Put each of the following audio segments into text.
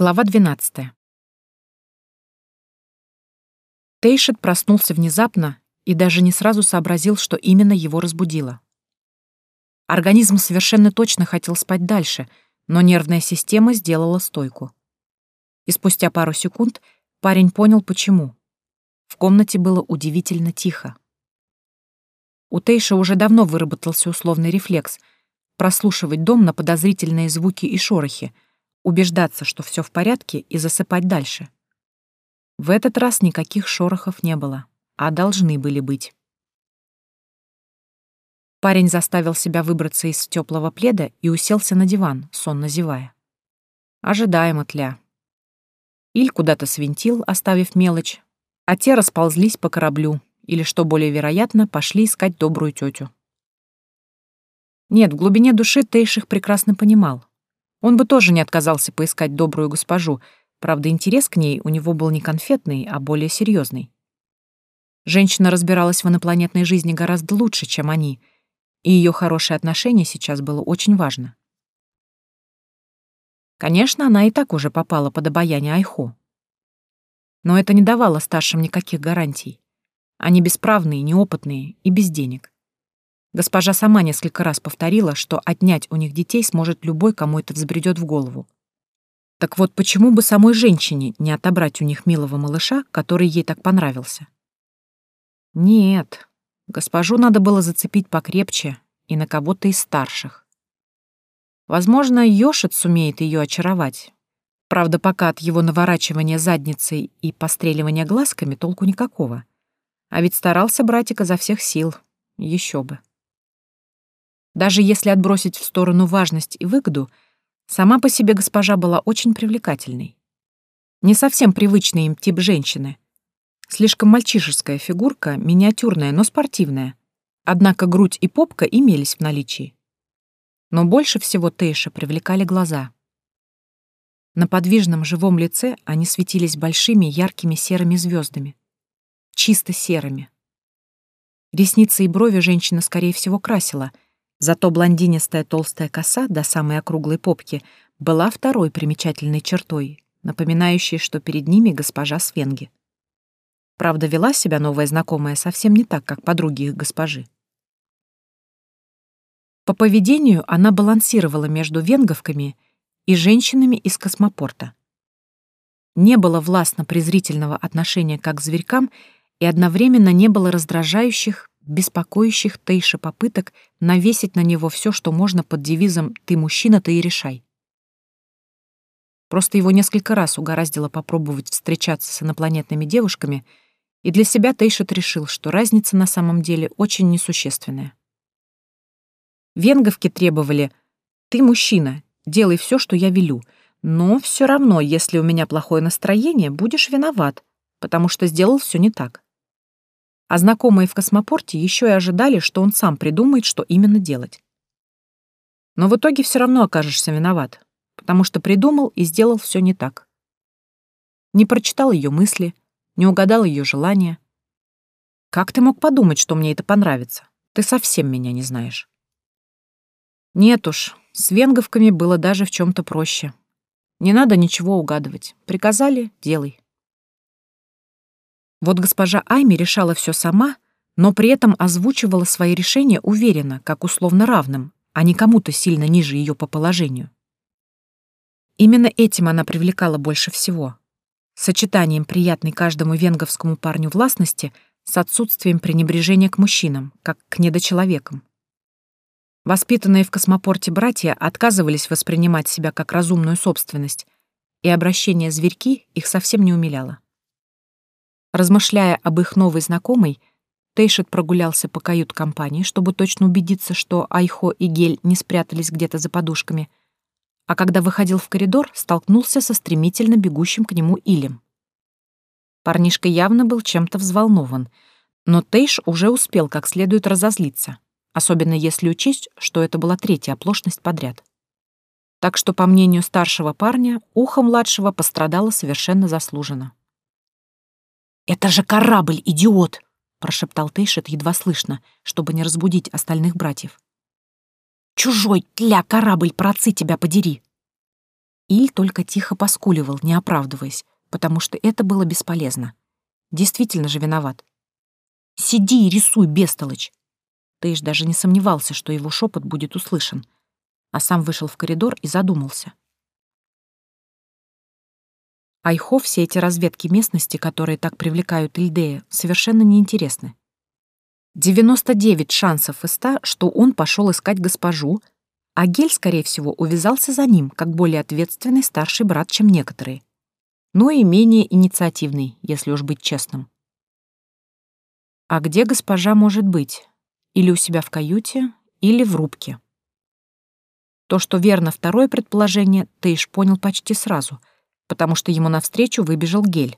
Глава 12. Тейшет проснулся внезапно и даже не сразу сообразил, что именно его разбудило. Организм совершенно точно хотел спать дальше, но нервная система сделала стойку. И спустя пару секунд парень понял, почему. В комнате было удивительно тихо. У Тейша уже давно выработался условный рефлекс — прослушивать дом на подозрительные звуки и шорохи — убеждаться, что все в порядке, и засыпать дальше. В этот раз никаких шорохов не было, а должны были быть. Парень заставил себя выбраться из теплого пледа и уселся на диван, сонно зевая. Ожидаемо тля. Иль куда-то свинтил, оставив мелочь, а те расползлись по кораблю или, что более вероятно, пошли искать добрую тетю. Нет, в глубине души Тейш их прекрасно понимал. Он бы тоже не отказался поискать добрую госпожу, правда, интерес к ней у него был не конфетный, а более серьезный. Женщина разбиралась в инопланетной жизни гораздо лучше, чем они, и ее хорошее отношение сейчас было очень важно. Конечно, она и так уже попала под обаяние Айхо. Но это не давало старшим никаких гарантий. Они бесправные, неопытные и без денег. Госпожа сама несколько раз повторила, что отнять у них детей сможет любой, кому это взбредет в голову. Так вот, почему бы самой женщине не отобрать у них милого малыша, который ей так понравился? Нет, госпожу надо было зацепить покрепче и на кого-то из старших. Возможно, Йошит сумеет ее очаровать. Правда, пока от его наворачивания задницей и постреливания глазками толку никакого. А ведь старался братик изо всех сил. Еще бы. Даже если отбросить в сторону важность и выгоду, сама по себе госпожа была очень привлекательной. Не совсем привычный им тип женщины. Слишком мальчишеская фигурка, миниатюрная, но спортивная. Однако грудь и попка имелись в наличии. Но больше всего Тейша привлекали глаза. На подвижном живом лице они светились большими яркими серыми звездами. Чисто серыми. Ресницы и брови женщина, скорее всего, красила — Зато блондинистая толстая коса до самой округлой попки была второй примечательной чертой, напоминающей, что перед ними госпожа Свенги. Правда, вела себя новая знакомая совсем не так, как подруги их госпожи. По поведению она балансировала между венговками и женщинами из космопорта. Не было властно-презрительного отношения как к зверькам и одновременно не было раздражающих, беспокоящих Тейша попыток навесить на него все, что можно под девизом «ты мужчина, ты и решай». Просто его несколько раз угораздило попробовать встречаться с инопланетными девушками, и для себя Тейшет решил, что разница на самом деле очень несущественная. Венговки требовали «ты мужчина, делай все, что я велю», но все равно, если у меня плохое настроение, будешь виноват, потому что сделал все не так а знакомые в космопорте еще и ожидали, что он сам придумает, что именно делать. Но в итоге все равно окажешься виноват, потому что придумал и сделал все не так. Не прочитал ее мысли, не угадал ее желания. Как ты мог подумать, что мне это понравится? Ты совсем меня не знаешь. Нет уж, с венговками было даже в чем-то проще. Не надо ничего угадывать. Приказали — делай. Вот госпожа Айми решала все сама, но при этом озвучивала свои решения уверенно, как условно равным, а не кому-то сильно ниже ее по положению. Именно этим она привлекала больше всего. Сочетанием приятной каждому венговскому парню властности с отсутствием пренебрежения к мужчинам, как к недочеловекам. Воспитанные в космопорте братья отказывались воспринимать себя как разумную собственность, и обращение зверьки их совсем не умиляло. Размышляя об их новой знакомой, Тейшет прогулялся по кают-компании, чтобы точно убедиться, что Айхо и Гель не спрятались где-то за подушками, а когда выходил в коридор, столкнулся со стремительно бегущим к нему Илем. Парнишка явно был чем-то взволнован, но Тейш уже успел как следует разозлиться, особенно если учесть, что это была третья оплошность подряд. Так что, по мнению старшего парня, ухо младшего пострадало совершенно заслуженно. «Это же корабль, идиот!» — прошептал Тейшет едва слышно, чтобы не разбудить остальных братьев. «Чужой тля корабль, процы тебя подери!» Иль только тихо поскуливал, не оправдываясь, потому что это было бесполезно. Действительно же виноват. «Сиди и рисуй, бестолочь!» Тейш даже не сомневался, что его шепот будет услышан, а сам вышел в коридор и задумался. Айхо все эти разведки местности, которые так привлекают Ильдея, совершенно неинтересны. 99 шансов из 100, что он пошел искать госпожу, а Гель, скорее всего, увязался за ним, как более ответственный старший брат, чем некоторые. Но и менее инициативный, если уж быть честным. А где госпожа может быть? Или у себя в каюте, или в рубке. То, что верно второе предположение, Тейш понял почти сразу, потому что ему навстречу выбежал Гель.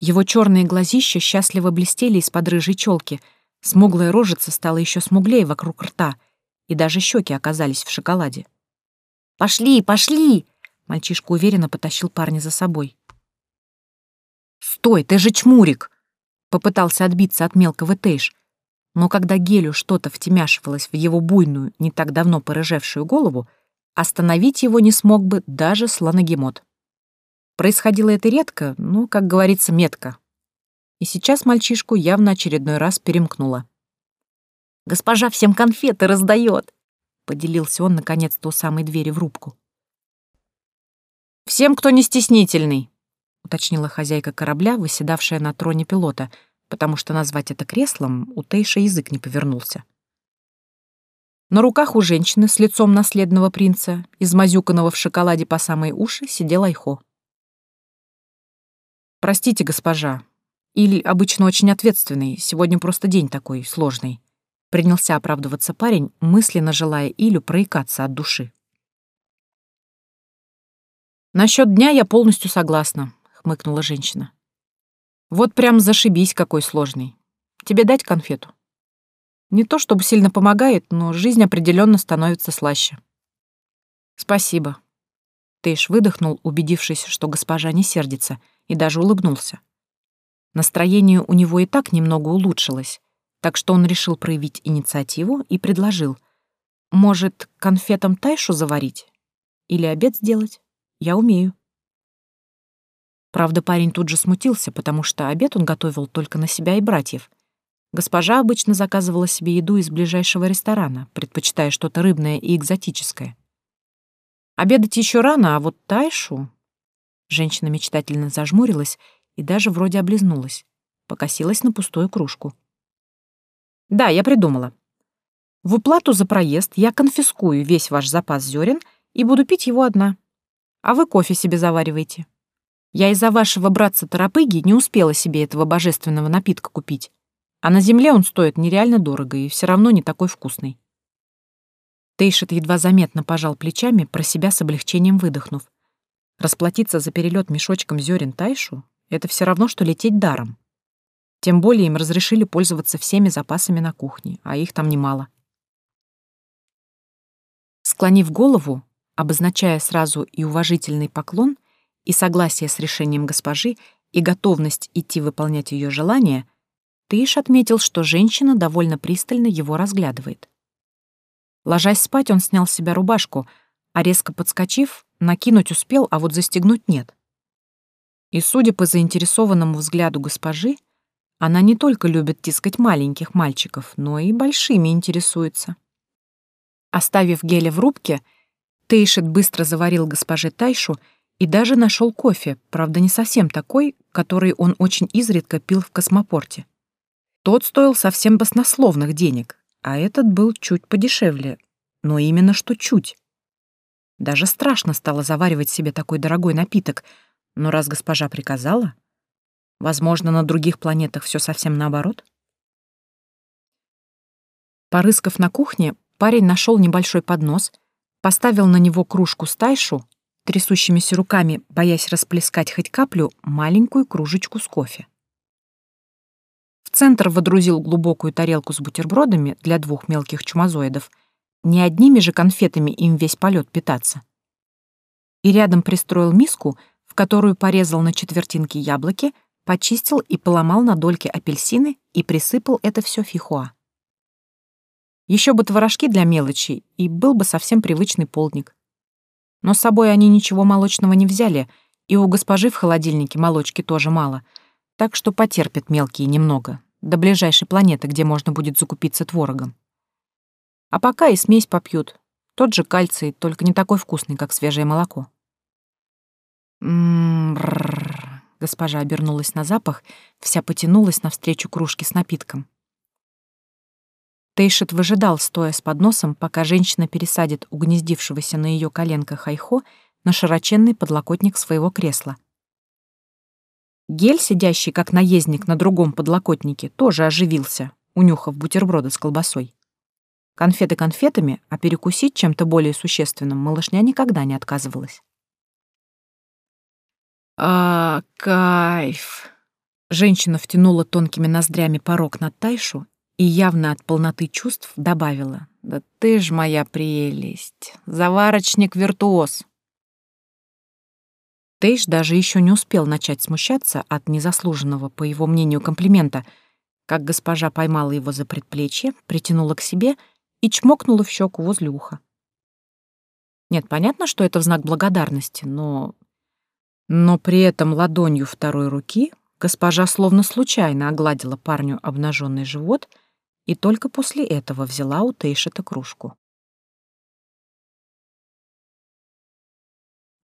Его черные глазища счастливо блестели из-под рыжей челки, смуглая рожица стала еще смуглее вокруг рта — и даже щеки оказались в шоколаде. «Пошли, пошли!» Мальчишка уверенно потащил парня за собой. «Стой, ты же чмурик!» Попытался отбиться от мелкого Тейш, но когда Гелю что-то втемяшивалось в его буйную, не так давно порыжевшую голову, остановить его не смог бы даже слоногемот. Происходило это редко, но, как говорится, метко. И сейчас мальчишку явно очередной раз перемкнуло. Госпожа всем конфеты раздает!» Поделился он, наконец-то, у самой двери в рубку. «Всем, кто не стеснительный!» — уточнила хозяйка корабля, выседавшая на троне пилота, потому что назвать это креслом у Тейша язык не повернулся. На руках у женщины с лицом наследного принца, измазюканного в шоколаде по самые уши, сидел Айхо. «Простите, госпожа. Иль обычно очень ответственный, сегодня просто день такой, сложный. Принялся оправдываться парень, мысленно желая Илю проикаться от души. «Насчет дня я полностью согласна», — хмыкнула женщина. «Вот прям зашибись, какой сложный. Тебе дать конфету?» Не то чтобы сильно помогает, но жизнь определенно становится слаще. «Спасибо». Тейш выдохнул, убедившись, что госпожа не сердится, и даже улыбнулся. Настроение у него и так немного улучшилось, так что он решил проявить инициативу и предложил. «Может, конфетам тайшу заварить? Или обед сделать? Я умею». Правда, парень тут же смутился, потому что обед он готовил только на себя и братьев. Госпожа обычно заказывала себе еду из ближайшего ресторана, предпочитая что-то рыбное и экзотическое. Обедать еще рано, а вот тайшу... Женщина мечтательно зажмурилась и даже вроде облизнулась, покосилась на пустую кружку. Да, я придумала. В уплату за проезд я конфискую весь ваш запас зерен и буду пить его одна. А вы кофе себе завариваете. Я из-за вашего братца-торопыги не успела себе этого божественного напитка купить. А на земле он стоит нереально дорого и все равно не такой вкусный. Тейшет едва заметно пожал плечами, про себя с облегчением выдохнув. Расплатиться за перелет мешочком зерен Тайшу — это все равно, что лететь даром. Тем более им разрешили пользоваться всеми запасами на кухне, а их там немало. Склонив голову, обозначая сразу и уважительный поклон, и согласие с решением госпожи, и готовность идти выполнять ее желания, Тыш отметил, что женщина довольно пристально его разглядывает. Ложась спать, он снял с себя рубашку, а резко подскочив, накинуть успел, а вот застегнуть нет. И, судя по заинтересованному взгляду госпожи, она не только любит тискать маленьких мальчиков, но и большими интересуется. Оставив Геля в рубке, Тейшет быстро заварил госпоже Тайшу и даже нашел кофе, правда, не совсем такой, который он очень изредка пил в космопорте. Тот стоил совсем баснословных денег, а этот был чуть подешевле, но именно что чуть. Даже страшно стало заваривать себе такой дорогой напиток, но раз госпожа приказала, Возможно, на других планетах все совсем наоборот? Порыскав на кухне, парень нашел небольшой поднос, поставил на него кружку с тайшу, трясущимися руками, боясь расплескать хоть каплю, маленькую кружечку с кофе. В центр водрузил глубокую тарелку с бутербродами для двух мелких чумазоидов, не одними же конфетами им весь полет питаться. И рядом пристроил миску, в которую порезал на четвертинки яблоки, почистил и поломал на дольки апельсины и присыпал это все фихуа. Еще бы творожки для мелочи, и был бы совсем привычный полдник. Но с собой они ничего молочного не взяли, и у госпожи в холодильнике молочки тоже мало, так что потерпят мелкие немного, до ближайшей планеты, где можно будет закупиться творогом. А пока и смесь попьют. Тот же кальций, только не такой вкусный, как свежее молоко. Госпожа обернулась на запах, вся потянулась навстречу кружке с напитком. Тейшет выжидал, стоя с подносом, пока женщина пересадит угнездившегося на ее коленках Айхо на широченный подлокотник своего кресла. Гель, сидящий как наездник на другом подлокотнике, тоже оживился, унюхав бутерброды с колбасой. Конфеты конфетами, а перекусить чем-то более существенным малышня никогда не отказывалась. «А, кайф!» Женщина втянула тонкими ноздрями порог на Тайшу и явно от полноты чувств добавила. «Да ты ж моя прелесть! Заварочник-виртуоз!» Тейш даже еще не успел начать смущаться от незаслуженного, по его мнению, комплимента, как госпожа поймала его за предплечье, притянула к себе и чмокнула в щеку возле уха. Нет, понятно, что это в знак благодарности, но... Но при этом ладонью второй руки госпожа словно случайно огладила парню обнаженный живот — и только после этого взяла у Тейшета кружку.